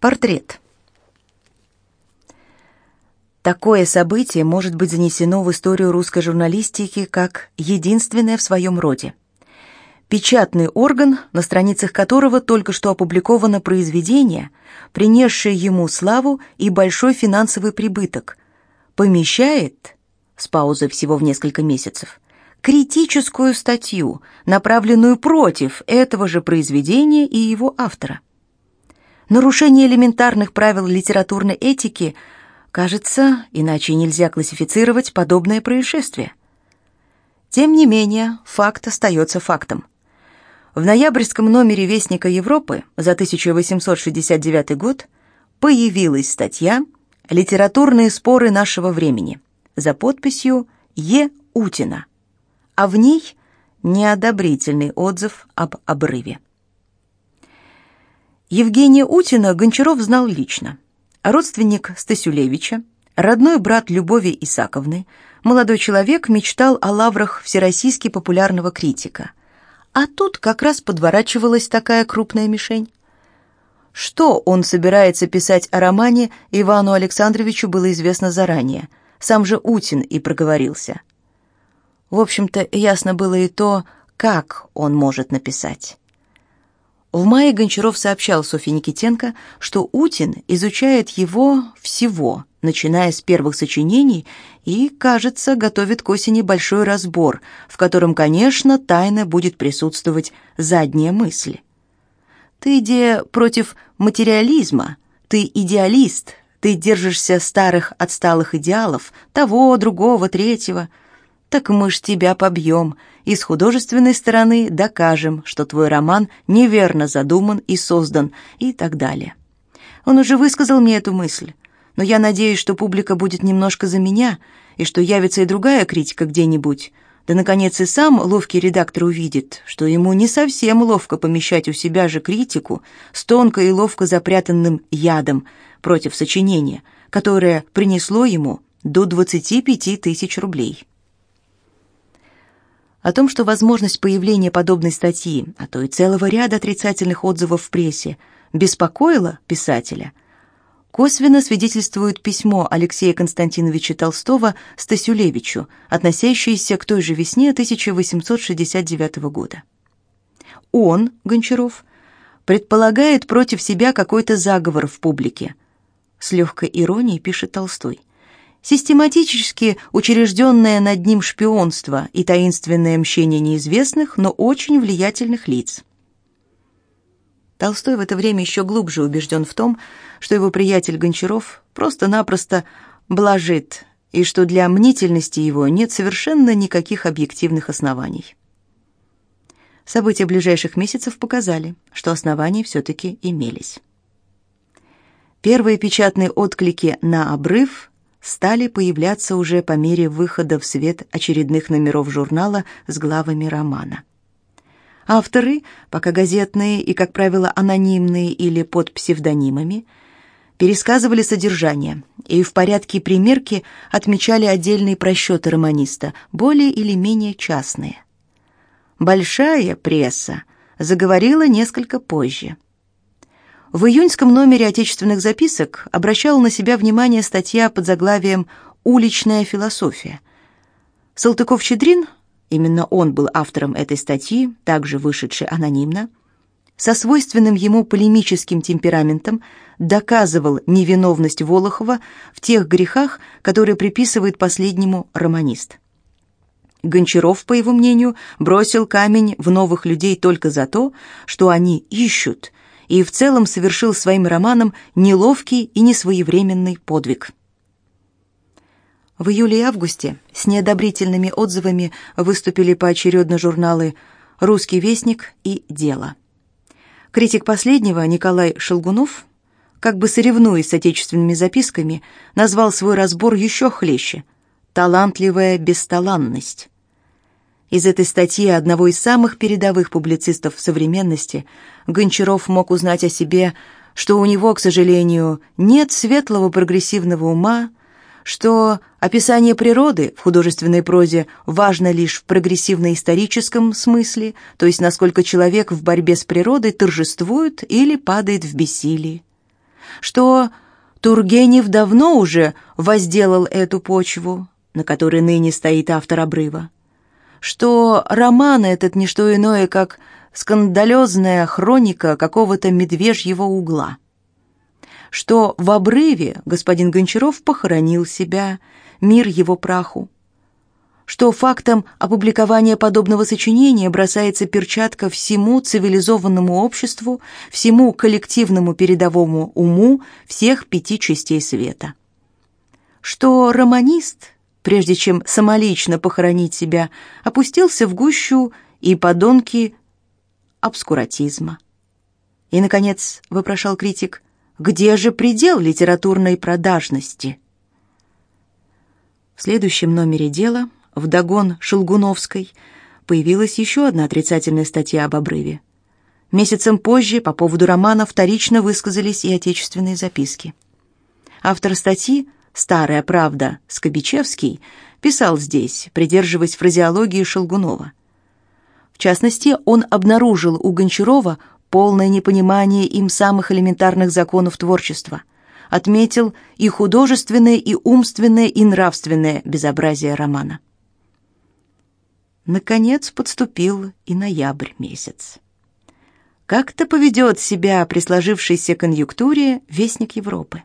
Портрет. Такое событие может быть занесено в историю русской журналистики как единственное в своем роде. Печатный орган, на страницах которого только что опубликовано произведение, принесшее ему славу и большой финансовый прибыток, помещает, с паузой всего в несколько месяцев, критическую статью, направленную против этого же произведения и его автора. Нарушение элементарных правил литературной этики, кажется, иначе нельзя классифицировать подобное происшествие. Тем не менее, факт остается фактом. В ноябрьском номере Вестника Европы за 1869 год появилась статья «Литературные споры нашего времени» за подписью Е. Утина, а в ней неодобрительный отзыв об обрыве. Евгения Утина Гончаров знал лично. Родственник Стасюлевича, родной брат Любови Исаковны, молодой человек мечтал о лаврах всероссийски популярного критика. А тут как раз подворачивалась такая крупная мишень. Что он собирается писать о романе, Ивану Александровичу было известно заранее. Сам же Утин и проговорился. В общем-то, ясно было и то, как он может написать. В мае Гончаров сообщал Софье Никитенко, что Утин изучает его всего, начиная с первых сочинений, и, кажется, готовит к осени большой разбор, в котором, конечно, тайно будет присутствовать задняя мысль. Ты идея против материализма, ты идеалист, ты держишься старых отсталых идеалов, того, другого, третьего. Так мы ж тебя побьем, и с художественной стороны докажем, что твой роман неверно задуман и создан, и так далее. Он уже высказал мне эту мысль, но я надеюсь, что публика будет немножко за меня, и что явится и другая критика где-нибудь. Да, наконец, и сам ловкий редактор увидит, что ему не совсем ловко помещать у себя же критику с тонко и ловко запрятанным ядом против сочинения, которое принесло ему до 25 тысяч рублей. О том, что возможность появления подобной статьи, а то и целого ряда отрицательных отзывов в прессе, беспокоила писателя, косвенно свидетельствует письмо Алексея Константиновича Толстого Стасюлевичу, относящееся к той же весне 1869 года. Он, Гончаров, предполагает против себя какой-то заговор в публике. С легкой иронией пишет Толстой систематически учрежденное над ним шпионство и таинственное мщение неизвестных, но очень влиятельных лиц. Толстой в это время еще глубже убежден в том, что его приятель Гончаров просто-напросто блажит, и что для мнительности его нет совершенно никаких объективных оснований. События ближайших месяцев показали, что основания все-таки имелись. Первые печатные отклики на обрыв стали появляться уже по мере выхода в свет очередных номеров журнала с главами романа. Авторы, пока газетные и, как правило, анонимные или под псевдонимами, пересказывали содержание и в порядке примерки отмечали отдельные просчеты романиста, более или менее частные. Большая пресса заговорила несколько позже – в июньском номере отечественных записок обращала на себя внимание статья под заглавием «Уличная философия». Салтыков-Щедрин, именно он был автором этой статьи, также вышедшей анонимно, со свойственным ему полемическим темпераментом доказывал невиновность Волохова в тех грехах, которые приписывает последнему романист. Гончаров, по его мнению, бросил камень в новых людей только за то, что они ищут – и в целом совершил своим романом неловкий и несвоевременный подвиг. В июле и августе с неодобрительными отзывами выступили поочередно журналы «Русский вестник» и «Дело». Критик последнего, Николай Шелгунов, как бы соревнуясь с отечественными записками, назвал свой разбор еще хлеще «Талантливая бесталанность». Из этой статьи одного из самых передовых публицистов современности Гончаров мог узнать о себе, что у него, к сожалению, нет светлого прогрессивного ума, что описание природы в художественной прозе важно лишь в прогрессивно-историческом смысле, то есть насколько человек в борьбе с природой торжествует или падает в бессилии, что Тургенев давно уже возделал эту почву, на которой ныне стоит автор обрыва, что роман этот не что иное, как скандалезная хроника какого-то медвежьего угла, что в обрыве господин Гончаров похоронил себя, мир его праху, что фактом опубликования подобного сочинения бросается перчатка всему цивилизованному обществу, всему коллективному передовому уму всех пяти частей света. Что романист, прежде чем самолично похоронить себя, опустился в гущу и подонки обскуратизма. И, наконец, вопрошал критик, где же предел литературной продажности? В следующем номере дела – в догон Шелгуновской появилась еще одна отрицательная статья об обрыве. Месяцем позже по поводу романа вторично высказались и отечественные записки. Автор статьи «Старая правда» Скобичевский писал здесь, придерживаясь фразеологии Шелгунова. В частности, он обнаружил у Гончарова полное непонимание им самых элементарных законов творчества, отметил и художественное, и умственное, и нравственное безобразие романа. Наконец подступил и ноябрь месяц. Как-то поведет себя при сложившейся конъюнктуре Вестник Европы.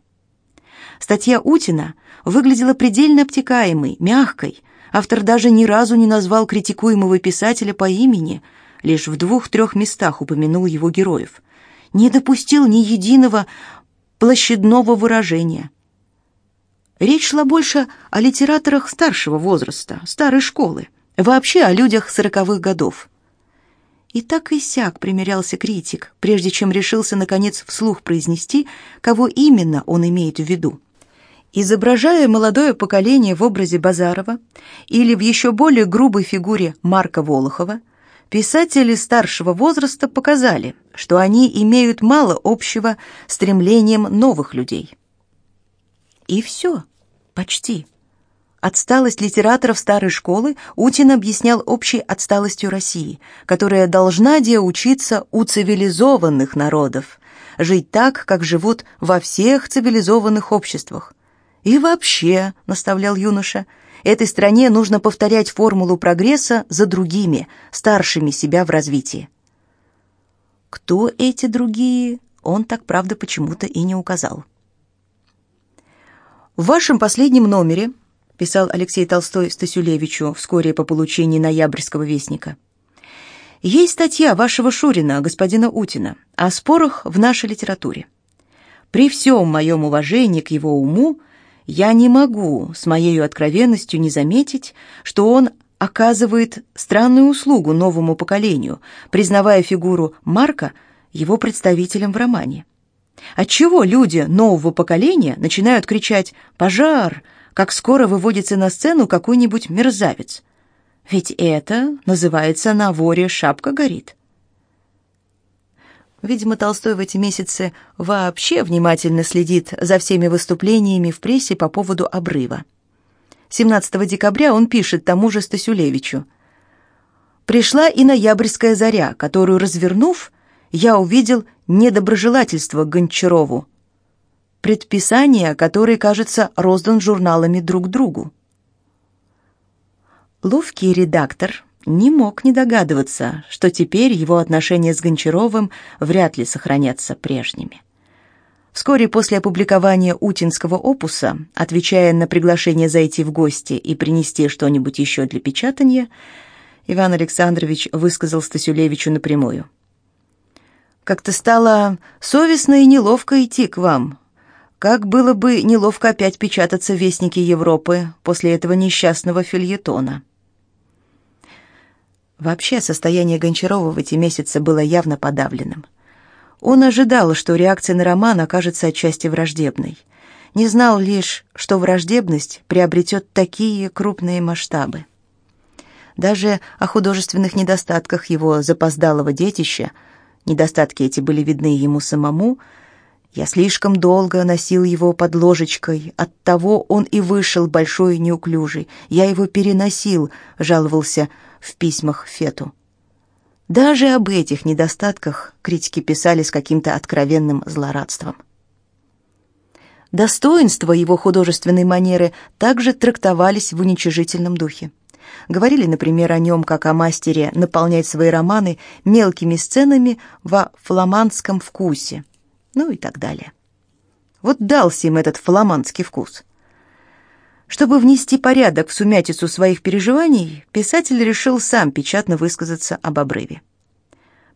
Статья Утина выглядела предельно обтекаемой, мягкой. Автор даже ни разу не назвал критикуемого писателя по имени, лишь в двух-трех местах упомянул его героев. Не допустил ни единого площадного выражения. Речь шла больше о литераторах старшего возраста, старой школы. Вообще о людях сороковых годов. И так и сяк примерялся критик, прежде чем решился, наконец, вслух произнести, кого именно он имеет в виду. Изображая молодое поколение в образе Базарова или в еще более грубой фигуре Марка Волохова, писатели старшего возраста показали, что они имеют мало общего с стремлением новых людей. И все, почти. Отсталость литераторов старой школы Утин объяснял общей отсталостью России, которая должна де учиться у цивилизованных народов, жить так, как живут во всех цивилизованных обществах. И вообще, наставлял юноша, этой стране нужно повторять формулу прогресса за другими, старшими себя в развитии. Кто эти другие, он так правда почему-то и не указал. В вашем последнем номере писал Алексей Толстой Стасюлевичу вскоре по получении ноябрьского вестника. Есть статья вашего Шурина, господина Утина, о спорах в нашей литературе. При всем моем уважении к его уму я не могу с моей откровенностью не заметить, что он оказывает странную услугу новому поколению, признавая фигуру Марка его представителем в романе. Отчего люди нового поколения начинают кричать «пожар», как скоро выводится на сцену какой-нибудь мерзавец. Ведь это называется «на воре шапка горит». Видимо, Толстой в эти месяцы вообще внимательно следит за всеми выступлениями в прессе по поводу обрыва. 17 декабря он пишет тому же Стасюлевичу. «Пришла и ноябрьская заря, которую, развернув, я увидел недоброжелательство Гончарову, предписание, который, кажется, роздан журналами друг другу. Ловкий редактор не мог не догадываться, что теперь его отношения с Гончаровым вряд ли сохранятся прежними. Вскоре после опубликования Утинского опуса, отвечая на приглашение зайти в гости и принести что-нибудь еще для печатания, Иван Александрович высказал Стасюлевичу напрямую. «Как-то стало совестно и неловко идти к вам, как было бы неловко опять печататься в Вестнике Европы после этого несчастного фильетона. Вообще, состояние Гончарова в эти месяцы было явно подавленным. Он ожидал, что реакция на роман окажется отчасти враждебной. Не знал лишь, что враждебность приобретет такие крупные масштабы. Даже о художественных недостатках его запоздалого детища, недостатки эти были видны ему самому, я слишком долго носил его под ложечкой, оттого он и вышел большой и неуклюжий. Я его переносил, жаловался в письмах Фету. Даже об этих недостатках критики писали с каким-то откровенным злорадством. Достоинства его художественной манеры также трактовались в уничижительном духе. Говорили, например, о нем как о мастере наполнять свои романы мелкими сценами во фламандском вкусе, ну и так далее. Вот дался им этот фламандский вкус. Чтобы внести порядок в сумятицу своих переживаний, писатель решил сам печатно высказаться об обрыве.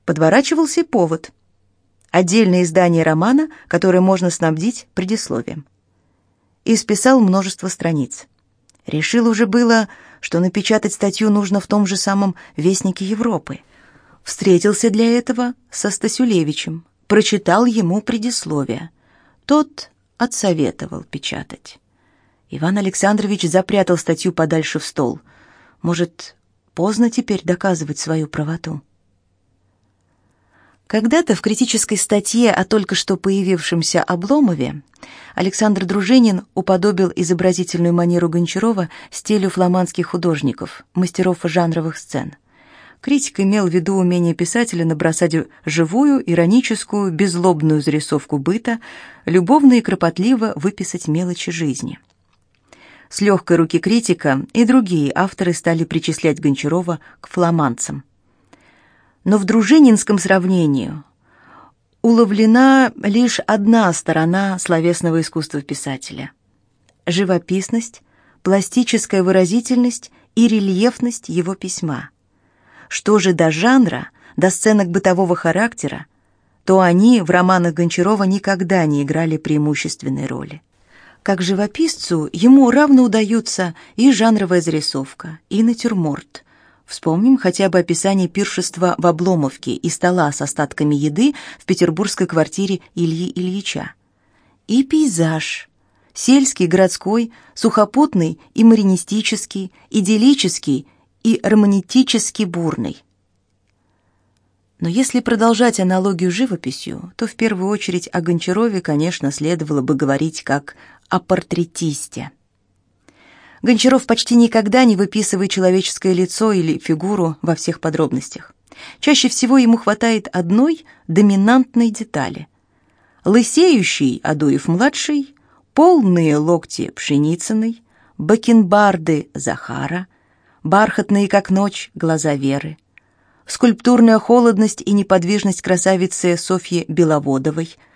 Подворачивался повод. Отдельное издание романа, которое можно снабдить предисловием. И списал множество страниц. Решил уже было, что напечатать статью нужно в том же самом «Вестнике Европы». Встретился для этого со Стасюлевичем, прочитал ему предисловие. Тот отсоветовал печатать. Иван Александрович запрятал статью подальше в стол. Может, поздно теперь доказывать свою правоту? Когда-то в критической статье о только что появившемся Обломове Александр Дружинин уподобил изобразительную манеру Гончарова стилю фламандских художников, мастеров жанровых сцен. Критик имел в виду умение писателя набросать живую, ироническую, беззлобную зарисовку быта, любовно и кропотливо выписать мелочи жизни. С легкой руки критика и другие авторы стали причислять Гончарова к фламандцам но в дружининском сравнении уловлена лишь одна сторона словесного искусства писателя — живописность, пластическая выразительность и рельефность его письма. Что же до жанра, до сценок бытового характера, то они в романах Гончарова никогда не играли преимущественной роли. Как живописцу ему равно удаются и жанровая зарисовка, и натюрморт, Вспомним хотя бы описание пиршества в Обломовке и стола с остатками еды в петербургской квартире Ильи Ильича. И пейзаж. Сельский, городской, сухопутный и маринистический, идиллический и романтически бурный. Но если продолжать аналогию живописью, то в первую очередь о Гончарове, конечно, следовало бы говорить как о портретисте. Гончаров почти никогда не выписывает человеческое лицо или фигуру во всех подробностях. Чаще всего ему хватает одной доминантной детали. Лысеющий Адуев-младший, полные локти Пшеницыной, бакенбарды Захара, бархатные, как ночь, глаза Веры, скульптурная холодность и неподвижность красавицы Софьи Беловодовой –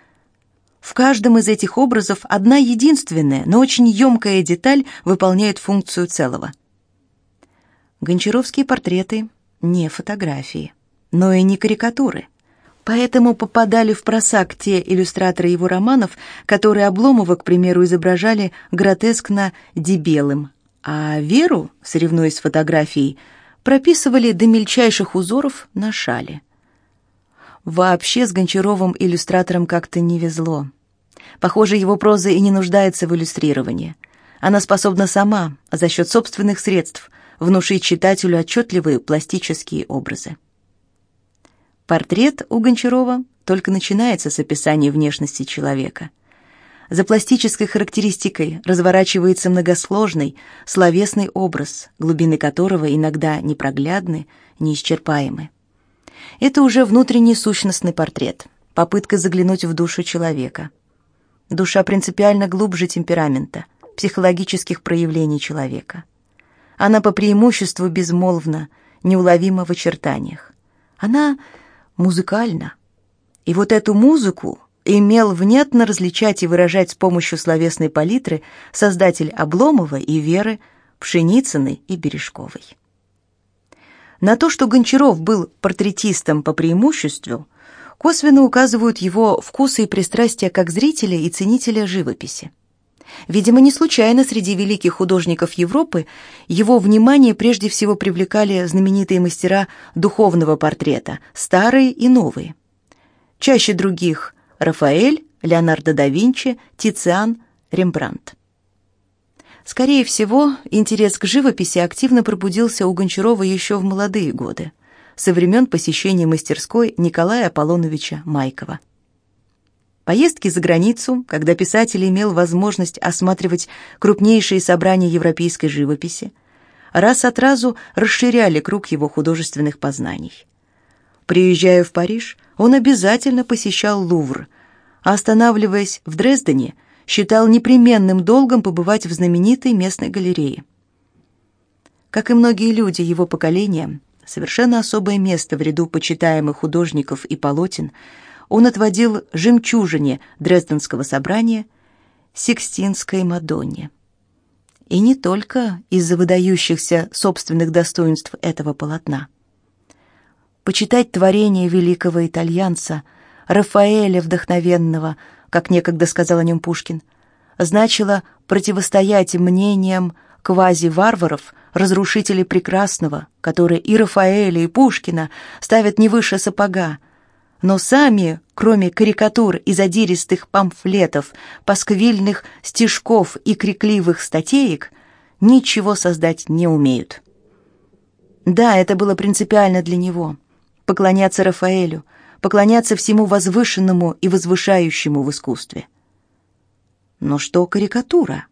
в каждом из этих образов одна единственная, но очень емкая деталь выполняет функцию целого. Гончаровские портреты не фотографии, но и не карикатуры. Поэтому попадали в просак те иллюстраторы его романов, которые Обломова, к примеру, изображали гротескно дебелым, а Веру, соревнуясь с фотографией, прописывали до мельчайших узоров на шале. Вообще с Гончаровым иллюстратором как-то не везло. Похоже, его проза и не нуждается в иллюстрировании. Она способна сама, за счет собственных средств, внушить читателю отчетливые пластические образы. Портрет у Гончарова только начинается с описания внешности человека. За пластической характеристикой разворачивается многосложный, словесный образ, глубины которого иногда непроглядны, неисчерпаемы. Это уже внутренний сущностный портрет, попытка заглянуть в душу человека. Душа принципиально глубже темперамента, психологических проявлений человека. Она по преимуществу безмолвна, неуловима в очертаниях. Она музыкальна. И вот эту музыку имел внятно различать и выражать с помощью словесной палитры создатель Обломова и Веры, Пшеницыной и Бережковой. На то, что Гончаров был портретистом по преимуществу, косвенно указывают его вкусы и пристрастия как зрителя и ценителя живописи. Видимо, не случайно среди великих художников Европы его внимание прежде всего привлекали знаменитые мастера духовного портрета, старые и новые. Чаще других – Рафаэль, Леонардо да Винчи, Тициан, Рембрандт. Скорее всего, интерес к живописи активно пробудился у Гончарова еще в молодые годы, со времен посещения мастерской Николая Аполлоновича Майкова. Поездки за границу, когда писатель имел возможность осматривать крупнейшие собрания европейской живописи, раз от разу расширяли круг его художественных познаний. Приезжая в Париж, он обязательно посещал Лувр, а останавливаясь в Дрездене, считал непременным долгом побывать в знаменитой местной галерее. Как и многие люди его поколения, совершенно особое место в ряду почитаемых художников и полотен он отводил жемчужине Дрезденского собрания Сикстинской Мадонне. И не только из-за выдающихся собственных достоинств этого полотна. Почитать творение великого итальянца, Рафаэля Вдохновенного, как некогда сказал о нем Пушкин, значило противостоять мнениям квази-варваров, разрушителей прекрасного, которые и Рафаэля, и Пушкина ставят не выше сапога, но сами, кроме карикатур и задиристых памфлетов, пасквильных стишков и крикливых статеек, ничего создать не умеют. Да, это было принципиально для него — поклоняться Рафаэлю, поклоняться всему возвышенному и возвышающему в искусстве. Но что карикатура?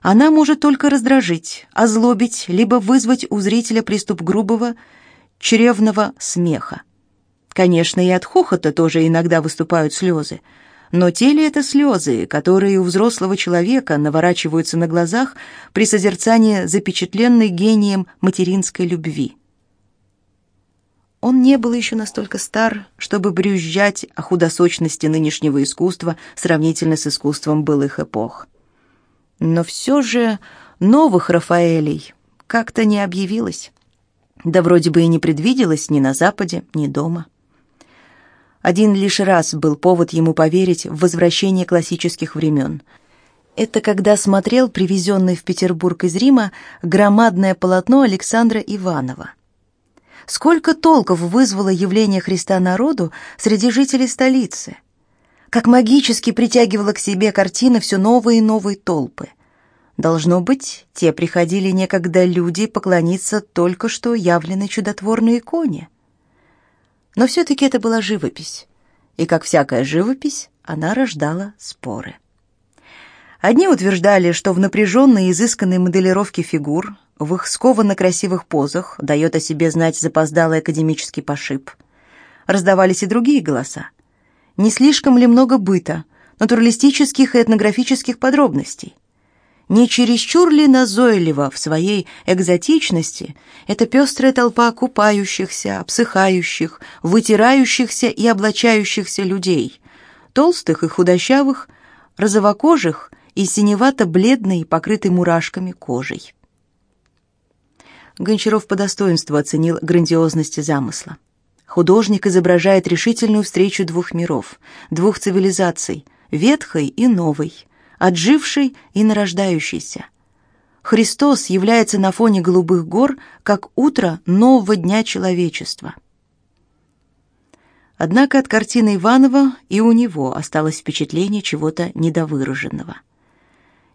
Она может только раздражить, озлобить, либо вызвать у зрителя приступ грубого, чревного смеха. Конечно, и от хохота тоже иногда выступают слезы, но те ли это слезы, которые у взрослого человека наворачиваются на глазах при созерцании запечатленной гением материнской любви? Он не был еще настолько стар, чтобы брюзжать о худосочности нынешнего искусства сравнительно с искусством былых эпох. Но все же новых Рафаэлей как-то не объявилось. Да вроде бы и не предвиделось ни на Западе, ни дома. Один лишь раз был повод ему поверить в возвращение классических времен. Это когда смотрел привезенный в Петербург из Рима громадное полотно Александра Иванова. Сколько толков вызвало явление Христа народу среди жителей столицы – как магически притягивала к себе картина все новые и новые толпы. Должно быть, те приходили некогда люди поклониться только что явленной чудотворной иконе. Но все-таки это была живопись, и, как всякая живопись, она рождала споры. Одни утверждали, что в напряженной и изысканной моделировке фигур, в их скованно красивых позах дает о себе знать запоздалый академический пошиб. Раздавались и другие голоса не слишком ли много быта, натуралистических и этнографических подробностей? Не чересчур ли назойливо в своей экзотичности эта пестрая толпа купающихся, обсыхающих, вытирающихся и облачающихся людей, толстых и худощавых, розовокожих и синевато-бледной, покрытой мурашками кожей? Гончаров по достоинству оценил грандиозность замысла. Художник изображает решительную встречу двух миров, двух цивилизаций, ветхой и новой, отжившей и нарождающейся. Христос является на фоне голубых гор как утро нового дня человечества. Однако от картины Иванова и у него осталось впечатление чего-то недовыраженного.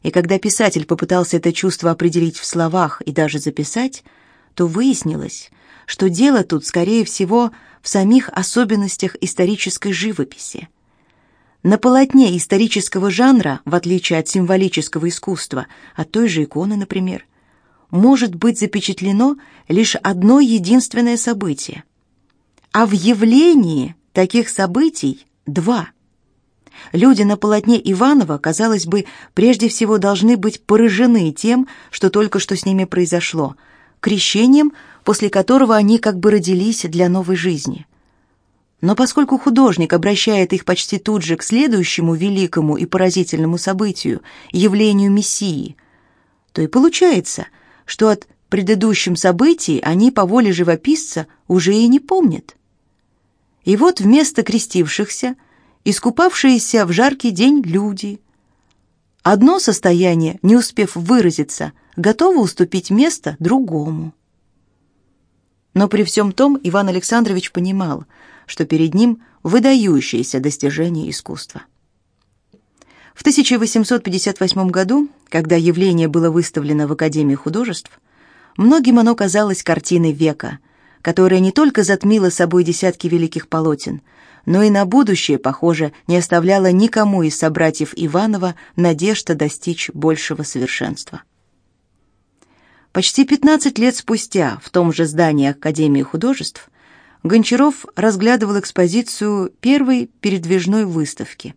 И когда писатель попытался это чувство определить в словах и даже записать, то выяснилось, что дело тут, скорее всего, в самих особенностях исторической живописи. На полотне исторического жанра, в отличие от символического искусства, от той же иконы, например, может быть запечатлено лишь одно единственное событие. А в явлении таких событий два. Люди на полотне Иванова, казалось бы, прежде всего должны быть поражены тем, что только что с ними произошло, крещением – после которого они как бы родились для новой жизни. Но поскольку художник обращает их почти тут же к следующему великому и поразительному событию, явлению Мессии, то и получается, что от предыдущем событии они по воле живописца уже и не помнят. И вот вместо крестившихся, искупавшиеся в жаркий день люди, одно состояние, не успев выразиться, готово уступить место другому. Но при всем том Иван Александрович понимал, что перед ним выдающееся достижение искусства. В 1858 году, когда явление было выставлено в Академии художеств, многим оно казалось картиной века, которая не только затмила собой десятки великих полотен, но и на будущее, похоже, не оставляла никому из собратьев Иванова надежда достичь большего совершенства. Почти 15 лет спустя в том же здании Академии художеств Гончаров разглядывал экспозицию первой передвижной выставки.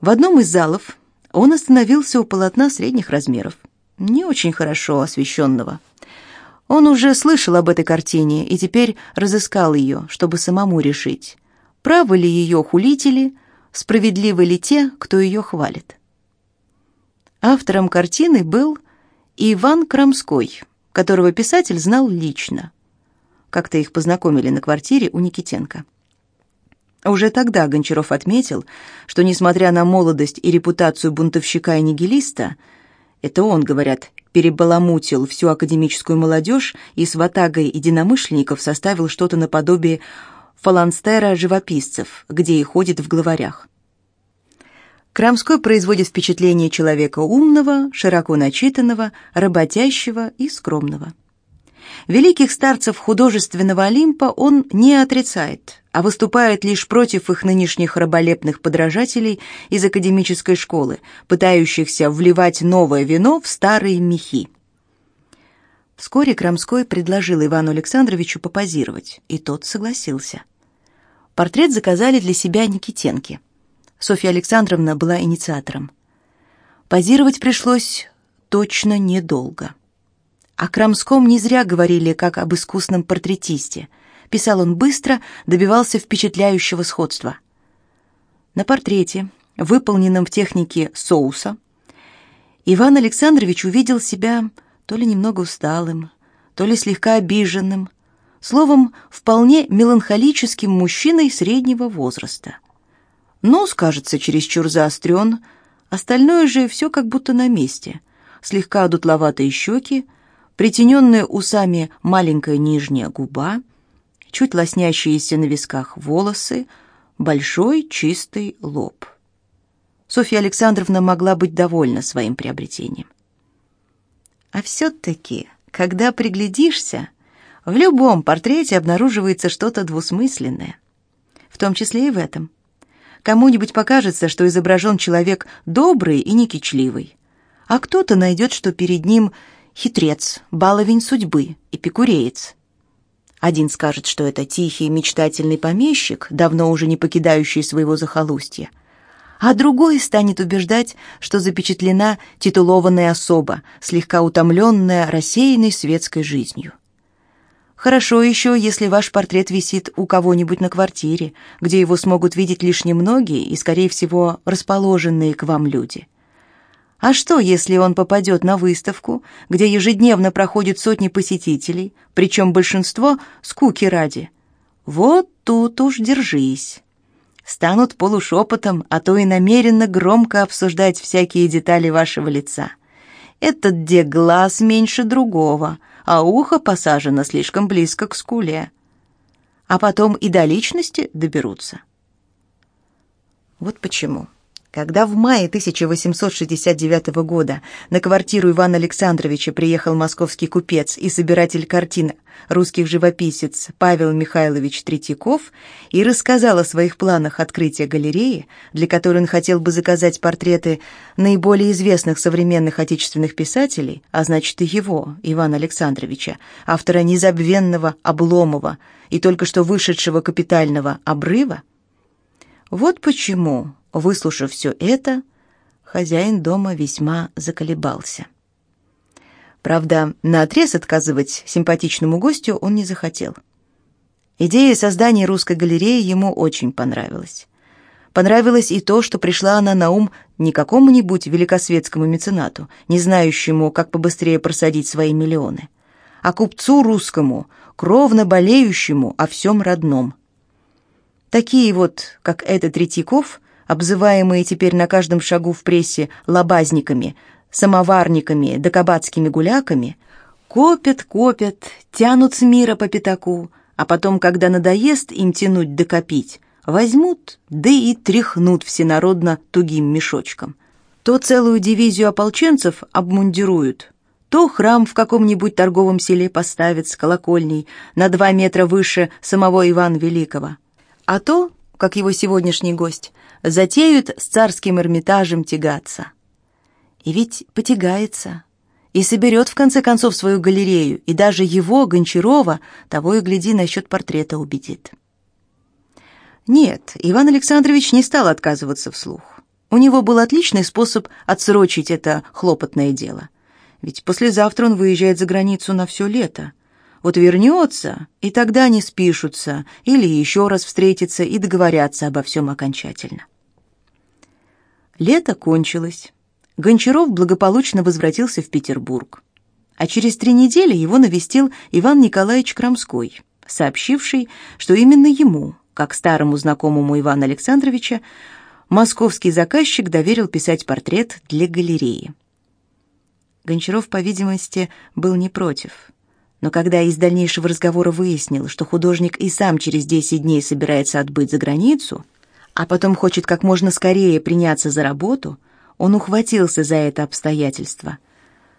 В одном из залов он остановился у полотна средних размеров, не очень хорошо освещенного. Он уже слышал об этой картине и теперь разыскал ее, чтобы самому решить, правы ли ее хулители, справедливы ли те, кто ее хвалит. Автором картины был Иван Крамской, которого писатель знал лично. Как-то их познакомили на квартире у Никитенко. Уже тогда Гончаров отметил, что, несмотря на молодость и репутацию бунтовщика и нигилиста, это он, говорят, перебаламутил всю академическую молодежь и с ватагой единомышленников составил что-то наподобие фаланстера живописцев, где и ходит в главарях. Крамской производит впечатление человека умного, широко начитанного, работящего и скромного. Великих старцев художественного Олимпа он не отрицает, а выступает лишь против их нынешних раболепных подражателей из академической школы, пытающихся вливать новое вино в старые мехи. Вскоре Крамской предложил Ивану Александровичу попозировать, и тот согласился. Портрет заказали для себя Никитенки – Софья Александровна была инициатором. Позировать пришлось точно недолго. О Крамском не зря говорили как об искусном портретисте. Писал он быстро, добивался впечатляющего сходства. На портрете, выполненном в технике соуса, Иван Александрович увидел себя то ли немного усталым, то ли слегка обиженным, словом, вполне меланхолическим мужчиной среднего возраста. Нос, кажется, чересчур заострен, остальное же все как будто на месте. Слегка дутловатые щеки, притененная усами маленькая нижняя губа, чуть лоснящиеся на висках волосы, большой чистый лоб. Софья Александровна могла быть довольна своим приобретением. А все-таки, когда приглядишься, в любом портрете обнаруживается что-то двусмысленное, в том числе и в этом – Кому-нибудь покажется, что изображен человек добрый и некичливый, а кто-то найдет, что перед ним хитрец, баловень судьбы, эпикуреец. Один скажет, что это тихий, мечтательный помещик, давно уже не покидающий своего захолустья, а другой станет убеждать, что запечатлена титулованная особа, слегка утомленная рассеянной светской жизнью. Хорошо еще, если ваш портрет висит у кого-нибудь на квартире, где его смогут видеть лишь немногие и, скорее всего, расположенные к вам люди. А что, если он попадет на выставку, где ежедневно проходят сотни посетителей, причем большинство скуки ради? Вот тут уж держись. Станут полушепотом, а то и намеренно громко обсуждать всякие детали вашего лица. Этот где глаз меньше другого — а ухо посажено слишком близко к скуле. А потом и до личности доберутся. Вот почему. Когда в мае 1869 года на квартиру Ивана Александровича приехал московский купец и собиратель картин, русских живописец Павел Михайлович Третьяков, и рассказал о своих планах открытия галереи, для которой он хотел бы заказать портреты наиболее известных современных отечественных писателей, а значит и его, Ивана Александровича, автора незабвенного «Обломова» и только что вышедшего капитального «Обрыва», вот почему Выслушав все это, хозяин дома весьма заколебался. Правда, наотрез отказывать симпатичному гостю он не захотел. Идея создания русской галереи ему очень понравилась. Понравилось и то, что пришла она на ум не какому-нибудь великосветскому меценату, не знающему, как побыстрее просадить свои миллионы, а купцу русскому, кровно болеющему о всем родном. Такие вот, как этот Третьяков, обзываемые теперь на каждом шагу в прессе лобазниками, самоварниками да гуляками, копят, копят, тянут с мира по пятаку, а потом, когда надоест им тянуть да копить, возьмут, да и тряхнут всенародно тугим мешочком. То целую дивизию ополченцев обмундируют, то храм в каком-нибудь торговом селе поставят с колокольней на два метра выше самого Ивана Великого, а то, как его сегодняшний гость, затеют с царским Эрмитажем тягаться. И ведь потягается, и соберет в конце концов свою галерею, и даже его, Гончарова, того и гляди, насчет портрета убедит. Нет, Иван Александрович не стал отказываться вслух. У него был отличный способ отсрочить это хлопотное дело. Ведь послезавтра он выезжает за границу на все лето. Вот вернется, и тогда они спишутся, или еще раз встретятся и договорятся обо всем окончательно. Лето кончилось. Гончаров благополучно возвратился в Петербург. А через три недели его навестил Иван Николаевич Крамской, сообщивший, что именно ему, как старому знакомому Ивана Александровича, московский заказчик доверил писать портрет для галереи. Гончаров, по видимости, был не против. Но когда из дальнейшего разговора выяснил, что художник и сам через 10 дней собирается отбыть за границу, а потом хочет как можно скорее приняться за работу, он ухватился за это обстоятельство.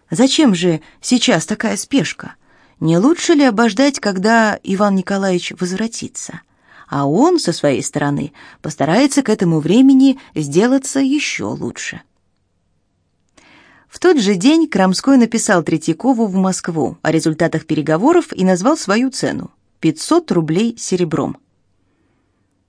Зачем же сейчас такая спешка? Не лучше ли обождать, когда Иван Николаевич возвратится? а он со своей стороны постарается к этому времени сделаться еще лучше. В тот же день Крамской написал Третьякову в Москву о результатах переговоров и назвал свою цену – 500 рублей серебром.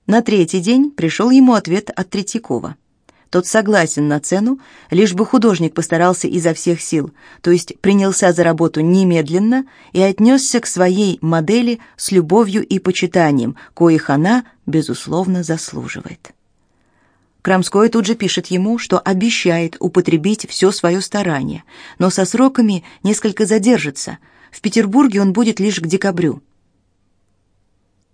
На третий день пришел ему ответ от Третьякова – тот согласен на цену, лишь бы художник постарался изо всех сил, то есть принялся за работу немедленно и отнесся к своей модели с любовью и почитанием, коих она, безусловно, заслуживает. Крамской тут же пишет ему, что обещает употребить все свое старание, но со сроками несколько задержится. В Петербурге он будет лишь к декабрю.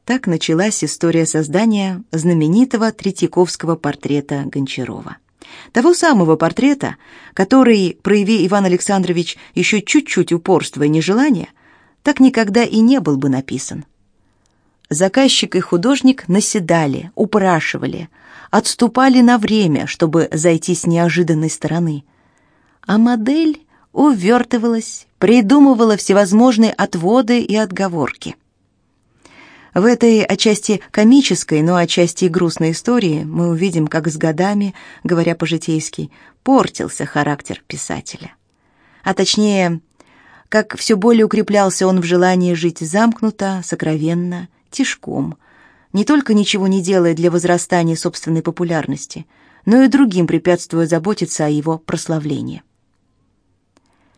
Так началась история создания знаменитого Третьяковского портрета Гончарова. Того самого портрета, который, прояви Иван Александрович еще чуть-чуть упорства и нежелания, так никогда и не был бы написан. Заказчик и художник наседали, упрашивали, отступали на время, чтобы зайти с неожиданной стороны. А модель увертывалась, придумывала всевозможные отводы и отговорки. В этой отчасти комической, но отчасти и грустной истории мы увидим, как с годами, говоря по-житейски, портился характер писателя. А точнее, как все более укреплялся он в желании жить замкнуто, сокровенно, тишком, не только ничего не делая для возрастания собственной популярности, но и другим препятствуя заботиться о его прославлении.